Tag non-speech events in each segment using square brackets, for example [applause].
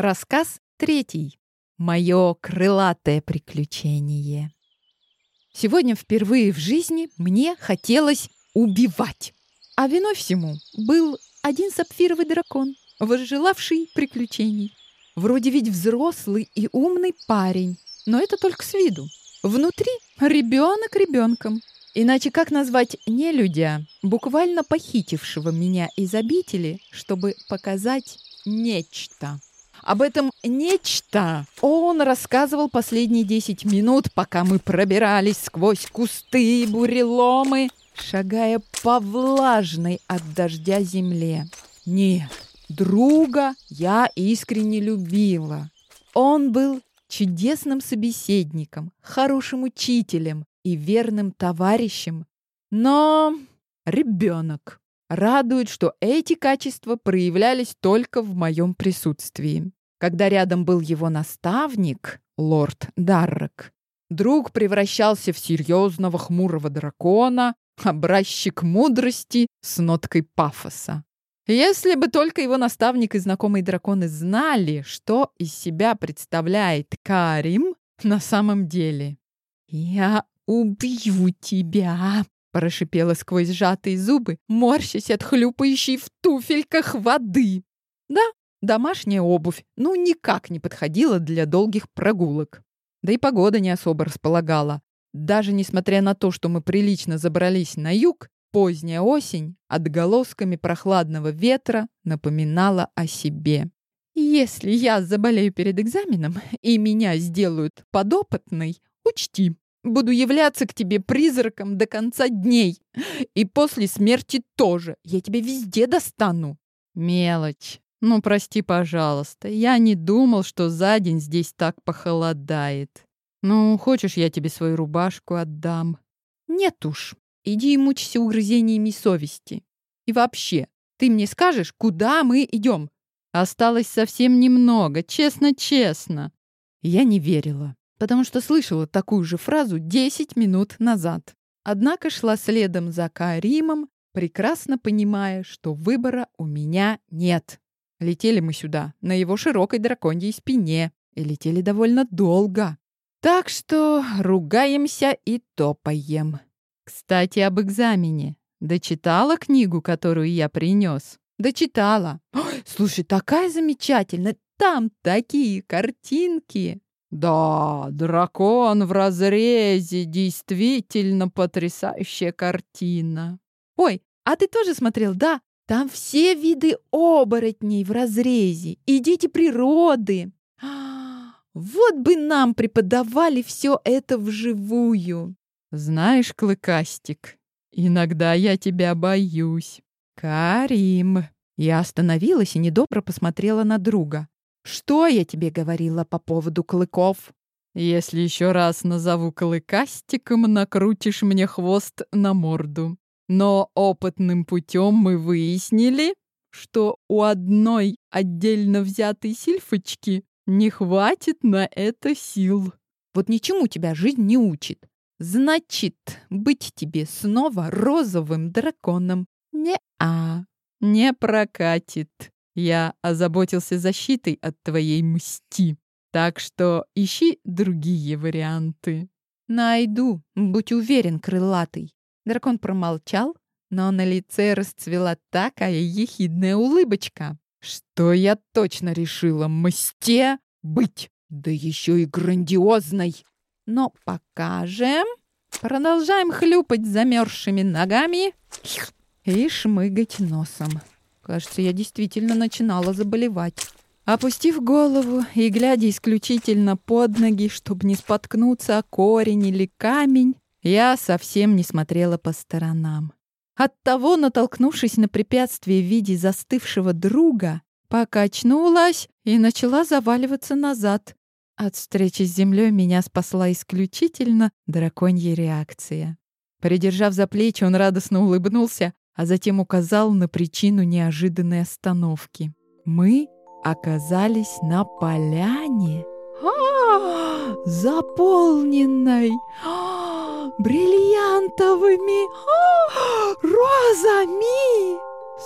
Рассказ третий. Мое крылатое приключение. Сегодня впервые в жизни мне хотелось убивать. А виной всему был один сапфировый дракон, возжелавший приключений. Вроде ведь взрослый и умный парень, но это только с виду. Внутри ребенок ребенком. Иначе как назвать нелюдя, буквально похитившего меня из обители, чтобы показать нечто? Об этом нечто он рассказывал последние десять минут, пока мы пробирались сквозь кусты и буреломы, шагая по влажной от дождя земле. Нет, друга я искренне любила. Он был чудесным собеседником, хорошим учителем и верным товарищем. Но ребенок. Радует, что эти качества проявлялись только в моем присутствии. Когда рядом был его наставник, лорд Даррок, друг превращался в серьезного хмурого дракона, образчик мудрости с ноткой пафоса. Если бы только его наставник и знакомые драконы знали, что из себя представляет Карим на самом деле. «Я убью тебя!» — прошипела сквозь сжатые зубы, морщась от хлюпающей в туфельках воды. Да, домашняя обувь ну никак не подходила для долгих прогулок. Да и погода не особо располагала. Даже несмотря на то, что мы прилично забрались на юг, Поздняя осень отголосками прохладного ветра напоминала о себе. «Если я заболею перед экзаменом и меня сделают подопытной, учти, буду являться к тебе призраком до конца дней. И после смерти тоже. Я тебя везде достану». «Мелочь. Ну, прости, пожалуйста. Я не думал, что за день здесь так похолодает. Ну, хочешь, я тебе свою рубашку отдам?» «Нет уж. Иди и мучься угрызениями совести. И вообще, ты мне скажешь, куда мы идем? Осталось совсем немного, честно-честно. Я не верила, потому что слышала такую же фразу 10 минут назад. Однако шла следом за Каримом, прекрасно понимая, что выбора у меня нет. Летели мы сюда, на его широкой драконьей спине, и летели довольно долго. Так что ругаемся и топаем. Кстати, об экзамене. Дочитала книгу, которую я принес? Дочитала. Ой, слушай, такая замечательная. Там такие картинки. Да, дракон в разрезе. Действительно потрясающая картина. Ой, а ты тоже смотрел, да? Там все виды оборотней в разрезе и дети природы. [gasps] Вот бы нам преподавали все это вживую. Знаешь, Клыкастик, иногда я тебя боюсь. Карим. Я остановилась и недобро посмотрела на друга. Что я тебе говорила по поводу клыков? Если еще раз назову клыкастиком, накрутишь мне хвост на морду. Но опытным путем мы выяснили, что у одной отдельно взятой сильфочки не хватит на это сил. Вот ничему тебя жизнь не учит. Значит, быть тебе снова розовым драконом. Не-а, не прокатит. Я озаботился защитой от твоей мсти. Так что ищи другие варианты. Найду, будь уверен, крылатый. Дракон промолчал, но на лице расцвела такая ехидная улыбочка, что я точно решила мсте быть, да еще и грандиозной. Но покажем. Продолжаем хлюпать замерзшими ногами и шмыгать носом. Кажется, я действительно начинала заболевать. Опустив голову и глядя исключительно под ноги, чтобы не споткнуться о корень или камень, я совсем не смотрела по сторонам. Оттого, натолкнувшись на препятствие в виде застывшего друга, покачнулась и начала заваливаться назад. От встречи с землей меня спасла исключительно драконья реакция. Придержав за плечи, он радостно улыбнулся, а затем указал на причину неожиданной остановки. Мы оказались на поляне, а, заполненной бриллиантовыми розами.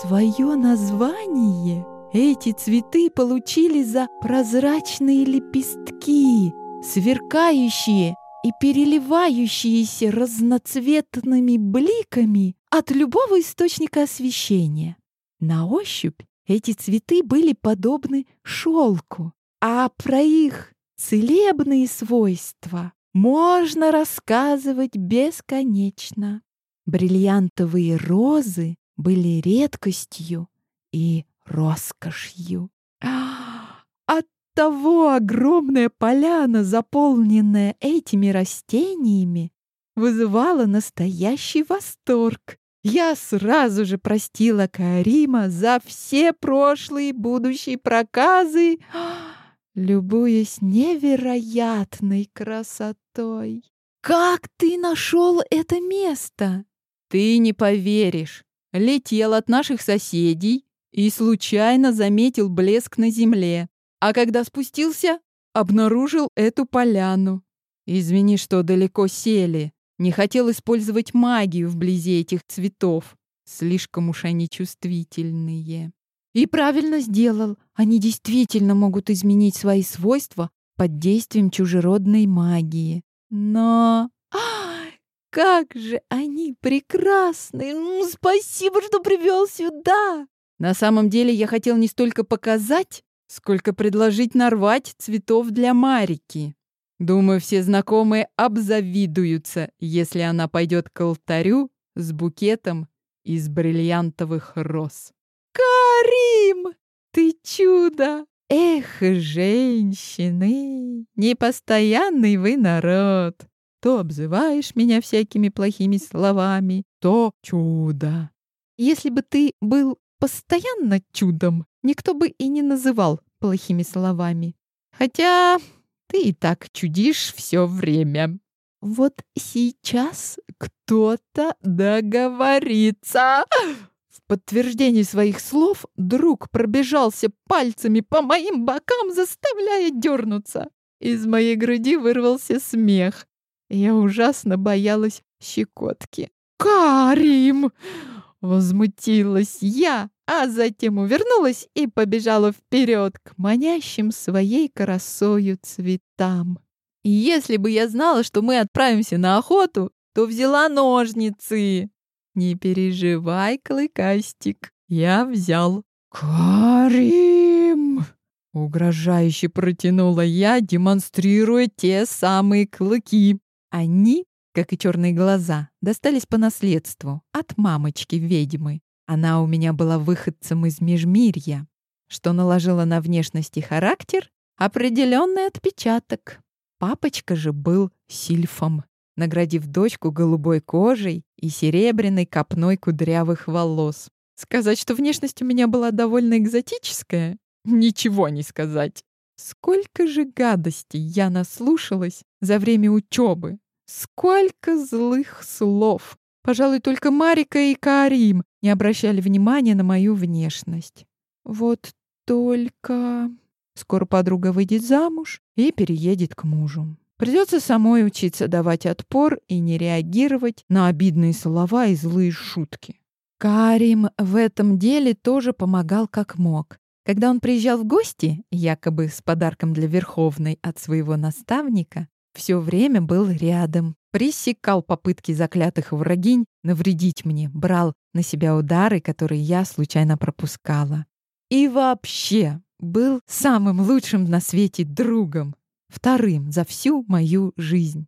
Свое название эти цветы получили за прозрачные лепестки, сверкающие и переливающиеся разноцветными бликами от любого источника освещения. На ощупь эти цветы были подобны шелку, а про их целебные свойства можно рассказывать бесконечно. Бриллиантовые розы были редкостью и роскошью. От того огромная поляна, заполненная этими растениями, вызывала настоящий восторг. Я сразу же простила Карима за все прошлые и будущие проказы, [gasps] любуясь невероятной красотой. «Как ты нашел это место?» «Ты не поверишь. Летел от наших соседей и случайно заметил блеск на земле. А когда спустился, обнаружил эту поляну. Извини, что далеко сели. Не хотел использовать магию вблизи этих цветов. Слишком уж они чувствительные. И правильно сделал. Они действительно могут изменить свои свойства под действием чужеродной магии. Но... А, как же они прекрасны! Спасибо, что привел сюда! На самом деле я хотел не столько показать, сколько предложить нарвать цветов для Марики. Думаю, все знакомые обзавидуются, если она пойдет к алтарю с букетом из бриллиантовых роз. «Карим, ты чудо! Эх, женщины, непостоянный вы народ! То обзываешь меня всякими плохими словами, то чудо! Если бы ты был постоянно чудом, никто бы и не называл плохими словами. Хотя ты и так чудишь все время. Вот сейчас кто-то договорится. В подтверждение своих слов друг пробежался пальцами по моим бокам, заставляя дернуться. Из моей груди вырвался смех. Я ужасно боялась щекотки. «Карим!» — возмутилась я а затем увернулась и побежала вперед к манящим своей красою цветам. И если бы я знала, что мы отправимся на охоту, то взяла ножницы. Не переживай, Клыкастик, я взял. Карим! Угрожающе протянула я, демонстрируя те самые клыки. Они, как и черные глаза, достались по наследству от мамочки-ведьмы. Она у меня была выходцем из Межмирья, что наложило на внешность и характер определенный отпечаток. Папочка же был сильфом, наградив дочку голубой кожей и серебряной копной кудрявых волос. Сказать, что внешность у меня была довольно экзотическая, ничего не сказать. Сколько же гадостей я наслушалась за время учебы. Сколько злых слов. Пожалуй, только Марика и Карим не обращали внимания на мою внешность. Вот только... Скоро подруга выйдет замуж и переедет к мужу. Придется самой учиться давать отпор и не реагировать на обидные слова и злые шутки. Карим в этом деле тоже помогал как мог. Когда он приезжал в гости, якобы с подарком для Верховной от своего наставника, все время был рядом, пресекал попытки заклятых врагинь навредить мне, брал на себя удары, которые я случайно пропускала. И вообще был самым лучшим на свете другом, вторым за всю мою жизнь.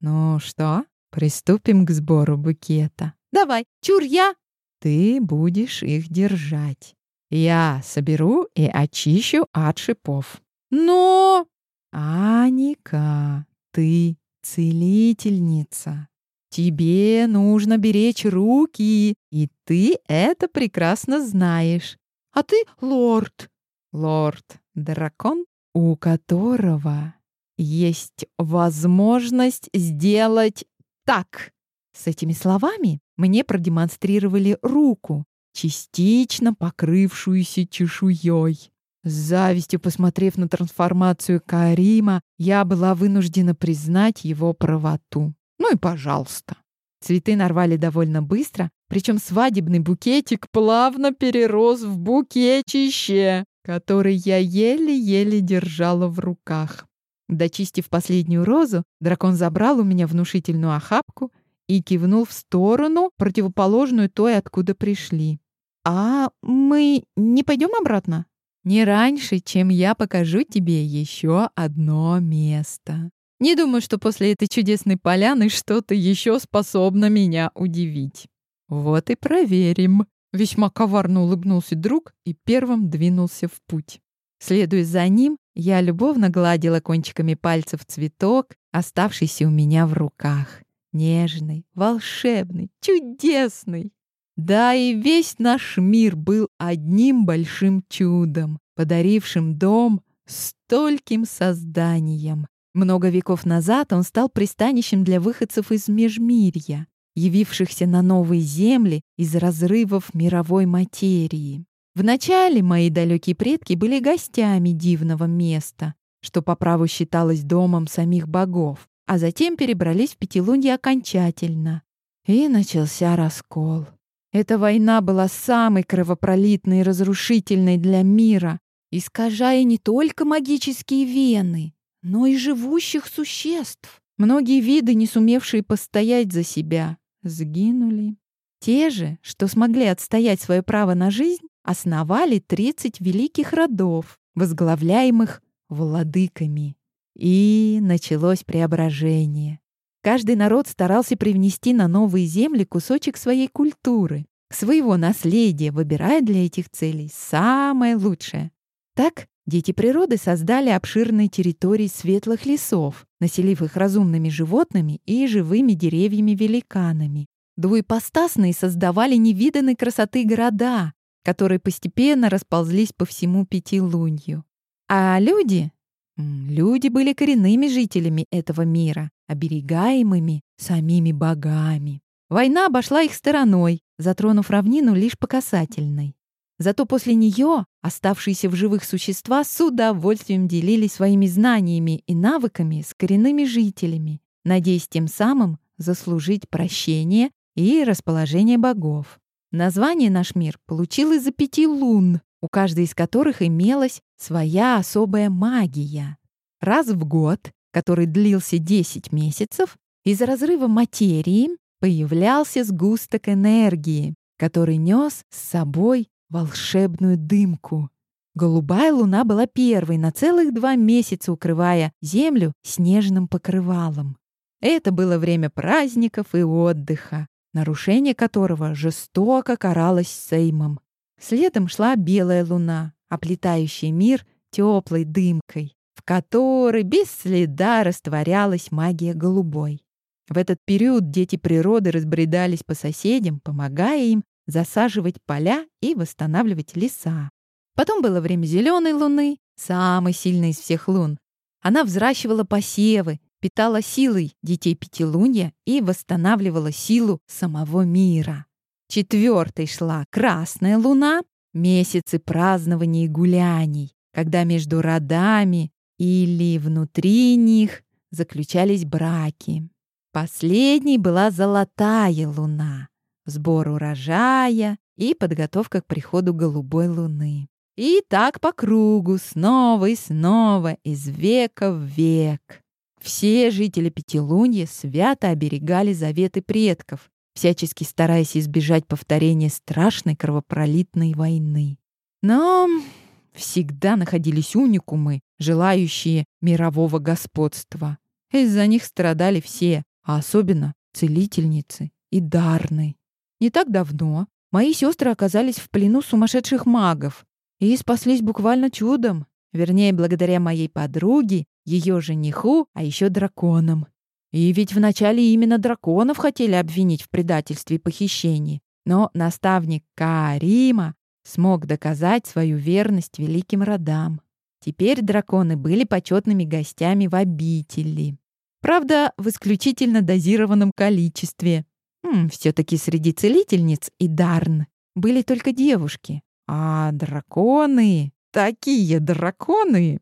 Ну что, приступим к сбору букета. Давай, чур я! Ты будешь их держать. Я соберу и очищу от шипов. Но... Аника, ты целительница. Тебе нужно беречь руки, и ты это прекрасно знаешь. А ты лорд. Лорд — дракон, у которого есть возможность сделать так. С этими словами мне продемонстрировали руку, частично покрывшуюся чешуей. С завистью посмотрев на трансформацию Карима, я была вынуждена признать его правоту. Ну и пожалуйста. Цветы нарвали довольно быстро, Причем свадебный букетик плавно перерос в букетище, который я еле-еле держала в руках. Дочистив последнюю розу, дракон забрал у меня внушительную охапку и кивнул в сторону, противоположную той, откуда пришли. «А мы не пойдем обратно?» «Не раньше, чем я покажу тебе еще одно место. Не думаю, что после этой чудесной поляны что-то еще способно меня удивить». «Вот и проверим», — весьма коварно улыбнулся друг и первым двинулся в путь. Следуя за ним, я любовно гладила кончиками пальцев цветок, оставшийся у меня в руках. Нежный, волшебный, чудесный. Да и весь наш мир был одним большим чудом, подарившим дом стольким созданиям. Много веков назад он стал пристанищем для выходцев из Межмирья, явившихся на новые земли из разрывов мировой материи. Вначале мои далекие предки были гостями дивного места, что по праву считалось домом самих богов, а затем перебрались в Пятилунье окончательно. И начался раскол. Эта война была самой кровопролитной и разрушительной для мира, искажая не только магические вены, но и живущих существ. Многие виды, не сумевшие постоять за себя, сгинули. Те же, что смогли отстоять свое право на жизнь, основали 30 великих родов, возглавляемых владыками. И началось преображение. Каждый народ старался привнести на новые земли кусочек своей культуры, своего наследия, выбирая для этих целей самое лучшее. Так дети природы создали обширные территории светлых лесов, населив их разумными животными и живыми деревьями-великанами. Двуепостасные создавали невиданной красоты города, которые постепенно расползлись по всему Пятилунью. А люди? Люди были коренными жителями этого мира, оберегаемыми самими богами. Война обошла их стороной, затронув равнину лишь по касательной. Зато после нее оставшиеся в живых существа с удовольствием делились своими знаниями и навыками с коренными жителями, надеясь тем самым заслужить прощение и расположение богов. Название наш мир получил из-за пяти лун, у каждой из которых имелась своя особая магия. Раз в год, который длился 10 месяцев, из разрыва материи появлялся сгусток энергии, который нес с собой волшебную дымку. Голубая луна была первой на целых два месяца, укрывая землю снежным покрывалом. Это было время праздников и отдыха, нарушение которого жестоко каралось Сеймом. Следом шла белая луна, оплетающая мир теплой дымкой, в которой без следа растворялась магия голубой. В этот период дети природы разбредались по соседям, помогая им засаживать поля и восстанавливать леса. Потом было время зеленой луны, самой сильной из всех лун. Она взращивала посевы, питала силой детей Пятилунья и восстанавливала силу самого мира. Четвертой шла Красная Луна, месяцы празднований и гуляний, когда между родами или внутри них заключались браки. Последней была Золотая Луна, сбор урожая и подготовка к приходу Голубой Луны. И так по кругу, снова и снова, из века в век. Все жители Пятилунья свято оберегали заветы предков, всячески стараясь избежать повторения страшной кровопролитной войны. Но всегда находились уникумы, желающие мирового господства. Из-за них страдали все, а особенно целительницы и дарны. Не так давно мои сестры оказались в плену сумасшедших магов и спаслись буквально чудом, вернее, благодаря моей подруге ее жениху, а еще драконам. И ведь вначале именно драконов хотели обвинить в предательстве и похищении. Но наставник Карима смог доказать свою верность великим родам. Теперь драконы были почетными гостями в обители. Правда, в исключительно дозированном количестве. Все-таки среди целительниц и дарн были только девушки. А драконы... Такие драконы...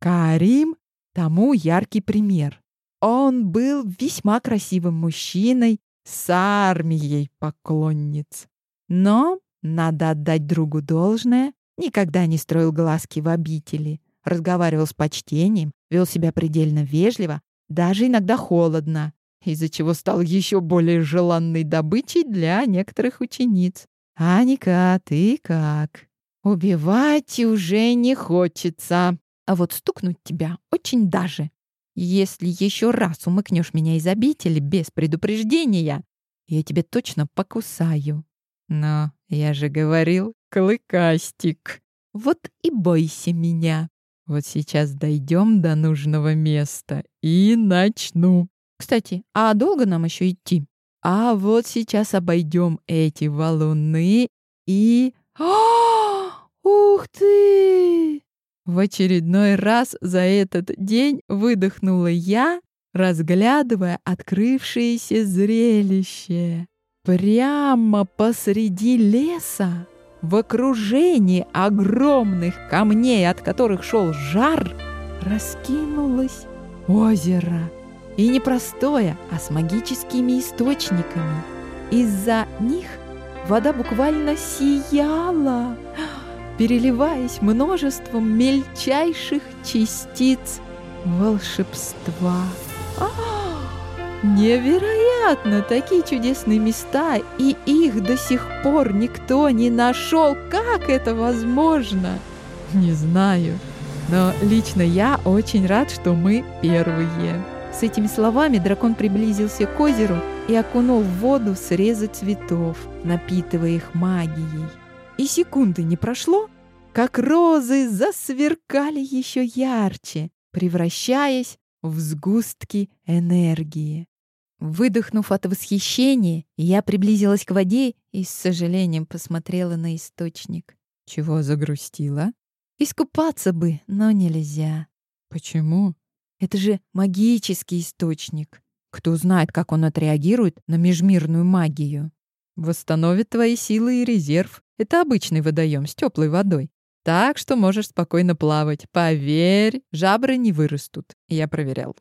Карим тому яркий пример. Он был весьма красивым мужчиной с армией поклонниц. Но надо отдать другу должное, никогда не строил глазки в обители, разговаривал с почтением, вел себя предельно вежливо, даже иногда холодно, из-за чего стал еще более желанной добычей для некоторых учениц. «Аника, ты как?» «Убивать уже не хочется, а вот стукнуть тебя очень даже. Если еще раз умыкнешь меня из обители без предупреждения, я тебе точно покусаю. Но я же говорил, клыкастик. Вот и бойся меня. Вот сейчас дойдем до нужного места и начну. Кстати, а долго нам еще идти? А вот сейчас обойдем эти валуны и... О, ух ты! В очередной раз за этот день выдохнула я, разглядывая открывшееся зрелище. Прямо посреди леса, в окружении огромных камней, от которых шел жар, раскинулось озеро. И не простое, а с магическими источниками. Из-за них вода буквально сияла переливаясь множеством мельчайших частиц волшебства. А, невероятно! Такие чудесные места, и их до сих пор никто не нашел. Как это возможно? Не знаю. Но лично я очень рад, что мы первые. С этими словами дракон приблизился к озеру и окунул в воду срезы цветов, напитывая их магией. И секунды не прошло, как розы засверкали еще ярче, превращаясь в сгустки энергии. Выдохнув от восхищения, я приблизилась к воде и с сожалением посмотрела на источник. Чего загрустила? Искупаться бы, но нельзя. Почему? Это же магический источник. Кто знает, как он отреагирует на межмирную магию. Восстановит твои силы и резерв. Это обычный водоем с теплой водой. Так что можешь спокойно плавать. Поверь, жабры не вырастут. Я проверял.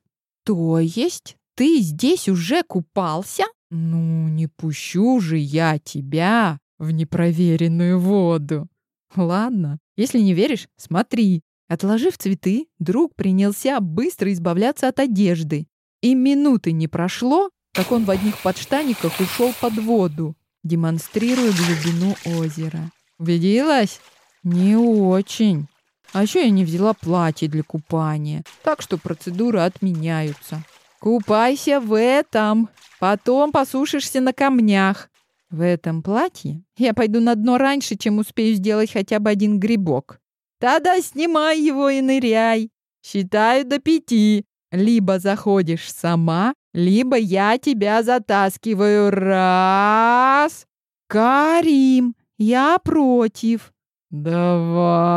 То есть ты здесь уже купался? Ну, не пущу же я тебя в непроверенную воду. Ладно, если не веришь, смотри. Отложив цветы, друг принялся быстро избавляться от одежды. И минуты не прошло, как он в одних подштаниках ушел под воду демонстрируя глубину озера. «Убедилась?» «Не очень. А еще я не взяла платье для купания, так что процедуры отменяются. Купайся в этом, потом посушишься на камнях. В этом платье я пойду на дно раньше, чем успею сделать хотя бы один грибок. Тогда снимай его и ныряй. Считаю до пяти. Либо заходишь сама, либо я тебя затаскиваю. Раз. Карим, я против. Два.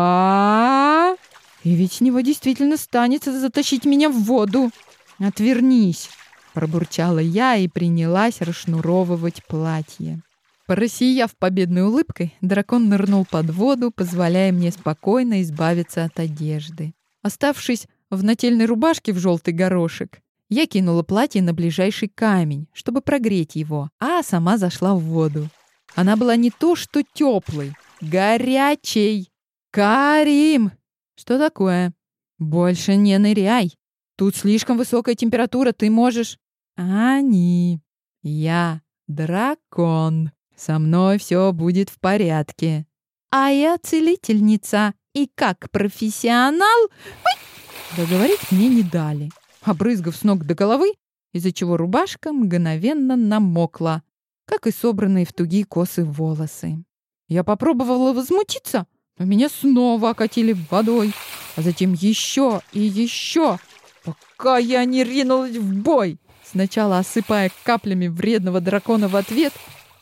И ведь с него действительно станется затащить меня в воду. Отвернись, пробурчала я и принялась расшнуровывать платье. Просияв победной улыбкой, дракон нырнул под воду, позволяя мне спокойно избавиться от одежды. Оставшись в нательной рубашке в желтый горошек, я кинула платье на ближайший камень, чтобы прогреть его, а сама зашла в воду. Она была не то что теплой, горячей. Карим! Что такое? Больше не ныряй. Тут слишком высокая температура, ты можешь... Они. Я дракон. Со мной все будет в порядке. А я целительница. И как профессионал... Договорить мне не дали, обрызгав с ног до головы, из-за чего рубашка мгновенно намокла, как и собранные в тугие косы волосы. Я попробовала возмутиться, но меня снова окатили водой, а затем еще и еще, пока я не ринулась в бой, сначала осыпая каплями вредного дракона в ответ,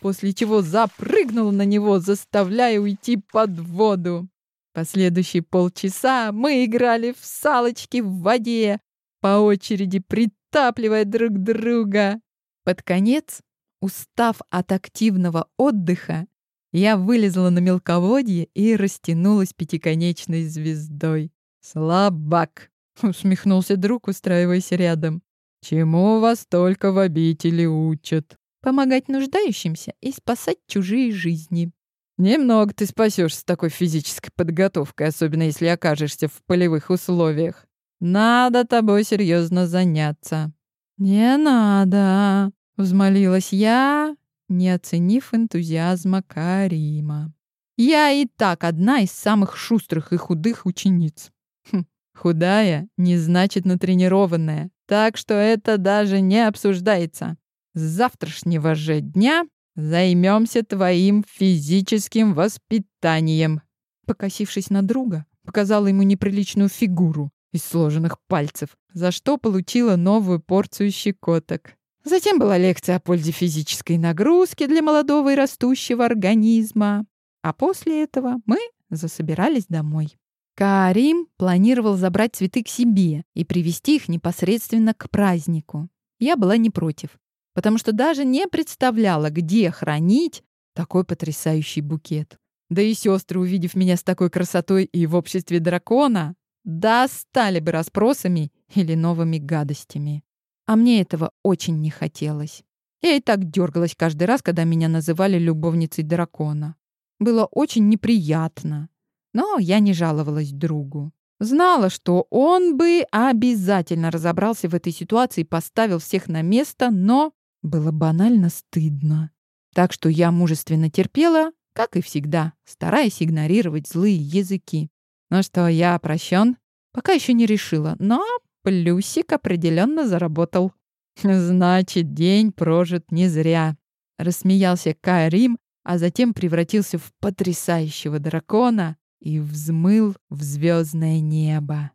после чего запрыгнула на него, заставляя уйти под воду. Последующие полчаса мы играли в салочки в воде, по очереди притапливая друг друга. Под конец, устав от активного отдыха, я вылезла на мелководье и растянулась пятиконечной звездой. «Слабак!» — усмехнулся друг, устраиваясь рядом. «Чему вас только в обители учат?» помогать нуждающимся и спасать чужие жизни. Немного ты спасешь с такой физической подготовкой, особенно если окажешься в полевых условиях. Надо тобой серьезно заняться. Не надо, взмолилась я, не оценив энтузиазма Карима. Я и так одна из самых шустрых и худых учениц. Хм, худая не значит натренированная, так что это даже не обсуждается. С завтрашнего же дня Займемся твоим физическим воспитанием. Покосившись на друга, показала ему неприличную фигуру из сложенных пальцев, за что получила новую порцию щекоток. Затем была лекция о пользе физической нагрузки для молодого и растущего организма. А после этого мы засобирались домой. Карим планировал забрать цветы к себе и привезти их непосредственно к празднику. Я была не против потому что даже не представляла, где хранить такой потрясающий букет. Да и сестры, увидев меня с такой красотой и в обществе дракона, достали бы расспросами или новыми гадостями. А мне этого очень не хотелось. Я и так дергалась каждый раз, когда меня называли любовницей дракона. Было очень неприятно. Но я не жаловалась другу. Знала, что он бы обязательно разобрался в этой ситуации и поставил всех на место, но было банально стыдно. Так что я мужественно терпела, как и всегда, стараясь игнорировать злые языки. Ну что, я прощен? Пока еще не решила, но плюсик определенно заработал. Значит, день прожит не зря. Рассмеялся Кайрим, а затем превратился в потрясающего дракона и взмыл в звездное небо.